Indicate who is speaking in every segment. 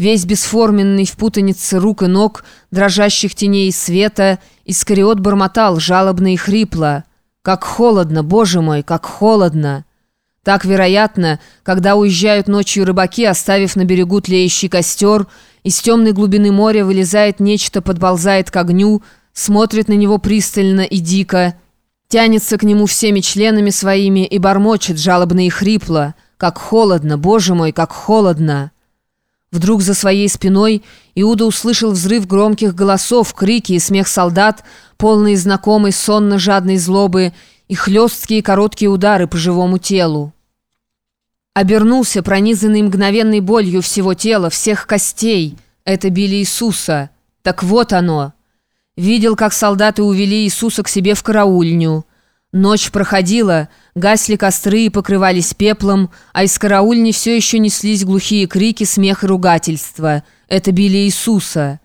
Speaker 1: Весь бесформенный в путанице рук и ног, дрожащих теней света, Искариот бормотал жалобно и хрипло. «Как холодно, боже мой, как холодно!» Так, вероятно, когда уезжают ночью рыбаки, оставив на берегу тлеющий костер, из темной глубины моря вылезает нечто, подползает к огню, смотрит на него пристально и дико, тянется к нему всеми членами своими и бормочет жалобно и хрипло. «Как холодно, боже мой, как холодно!» Вдруг за своей спиной Иуда услышал взрыв громких голосов, крики и смех солдат, полные знакомой сонно-жадной злобы и хлесткие короткие удары по живому телу. Обернулся, пронизанный мгновенной болью всего тела, всех костей. Это били Иисуса. Так вот оно. Видел, как солдаты увели Иисуса к себе в караульню. Ночь проходила, гасли костры и покрывались пеплом, а из караульни все еще неслись глухие крики, смех и ругательства. Это били Иисуса.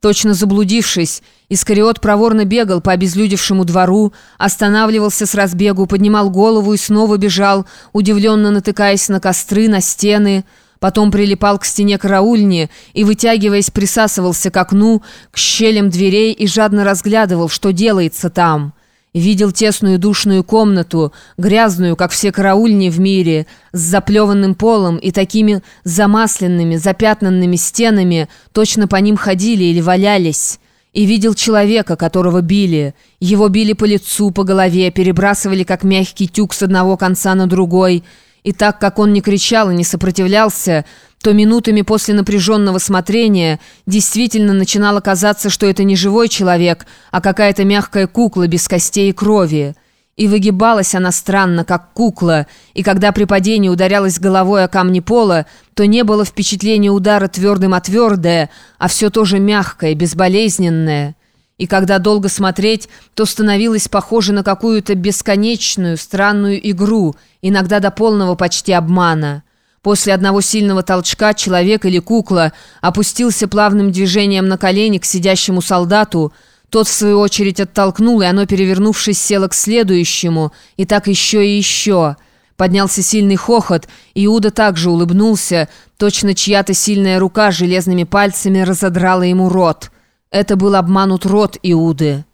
Speaker 1: Точно заблудившись, Искариот проворно бегал по обезлюдевшему двору, останавливался с разбегу, поднимал голову и снова бежал, удивленно натыкаясь на костры, на стены, потом прилипал к стене караульни и, вытягиваясь, присасывался к окну, к щелям дверей и жадно разглядывал, что делается там. Видел тесную душную комнату, грязную, как все караульни в мире, с заплеванным полом и такими замасленными, запятнанными стенами, точно по ним ходили или валялись. И видел человека, которого били. Его били по лицу, по голове, перебрасывали, как мягкий тюк с одного конца на другой. И так как он не кричал и не сопротивлялся, то минутами после напряженного смотрения действительно начинало казаться, что это не живой человек, а какая-то мягкая кукла без костей и крови. И выгибалась она странно, как кукла, и когда при падении ударялась головой о камни пола, то не было впечатления удара твердым о твердое, а все тоже мягкое, безболезненное. И когда долго смотреть, то становилось похоже на какую-то бесконечную, странную игру, иногда до полного почти обмана. После одного сильного толчка человек или кукла опустился плавным движением на колени к сидящему солдату. Тот, в свою очередь, оттолкнул, и оно, перевернувшись, село к следующему. И так еще и еще. Поднялся сильный хохот, и Иуда также улыбнулся. Точно чья-то сильная рука железными пальцами разодрала ему рот. Это был обманут рот Иуды.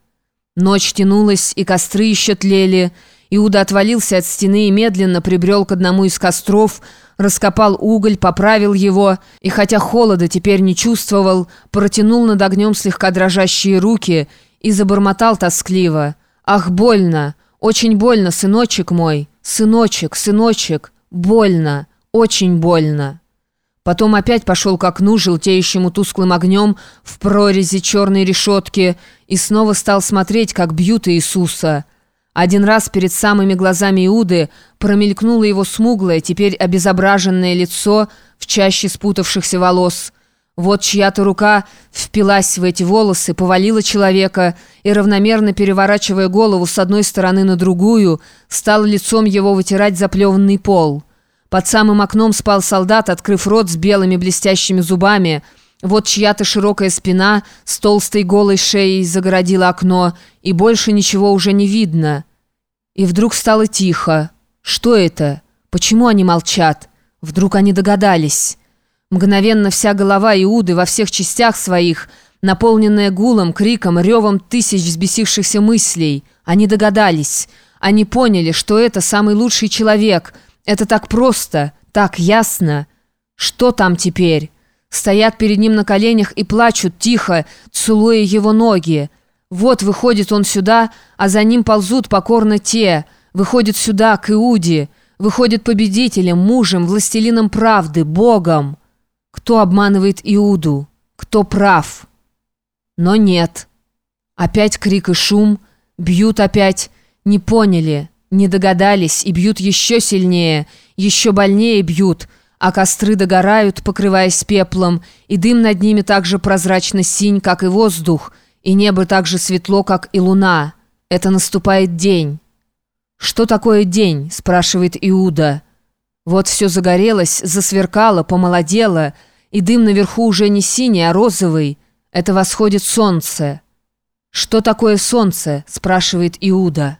Speaker 1: Ночь тянулась, и костры еще тлели. Иуда отвалился от стены и медленно прибрел к одному из костров, раскопал уголь, поправил его, и хотя холода теперь не чувствовал, протянул над огнем слегка дрожащие руки и забормотал тоскливо. «Ах, больно! Очень больно, сыночек мой! Сыночек, сыночек! Больно! Очень больно!» Потом опять пошел к окну, желтеющему тусклым огнем в прорези черной решетки, и снова стал смотреть, как бьют Иисуса – один раз перед самыми глазами Иуды промелькнуло его смуглое, теперь обезображенное лицо в чаще спутавшихся волос. Вот чья-то рука впилась в эти волосы, повалила человека и, равномерно переворачивая голову с одной стороны на другую, стал лицом его вытирать заплеванный пол. Под самым окном спал солдат, открыв рот с белыми блестящими зубами – вот чья-то широкая спина с толстой голой шеей загородила окно, и больше ничего уже не видно. И вдруг стало тихо. Что это? Почему они молчат? Вдруг они догадались. Мгновенно вся голова Иуды во всех частях своих, наполненная гулом, криком, ревом тысяч взбесившихся мыслей. Они догадались. Они поняли, что это самый лучший человек. Это так просто, так ясно. Что там теперь? Стоят перед ним на коленях и плачут тихо, целуя его ноги. Вот выходит он сюда, а за ним ползут покорно те. Выходит сюда, к Иуде. Выходит победителем, мужем, властелином правды, Богом. Кто обманывает Иуду? Кто прав? Но нет. Опять крик и шум. Бьют опять. Не поняли, не догадались и бьют еще сильнее, еще больнее бьют – а костры догорают, покрываясь пеплом, и дым над ними так же прозрачно синь, как и воздух, и небо так же светло, как и луна. Это наступает день. «Что такое день?» – спрашивает Иуда. Вот все загорелось, засверкало, помолодело, и дым наверху уже не синий, а розовый. Это восходит солнце. «Что такое солнце?» – спрашивает Иуда.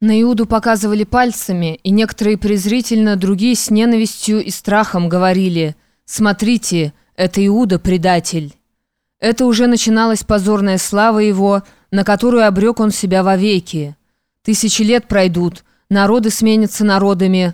Speaker 1: На Иуду показывали пальцами, и некоторые презрительно, другие с ненавистью и страхом говорили «Смотрите, Это Иуда предатель. Это уже начиналась позорная слава его, на которую обрек он себя вовеки. Тысячи лет пройдут, народы сменятся народами,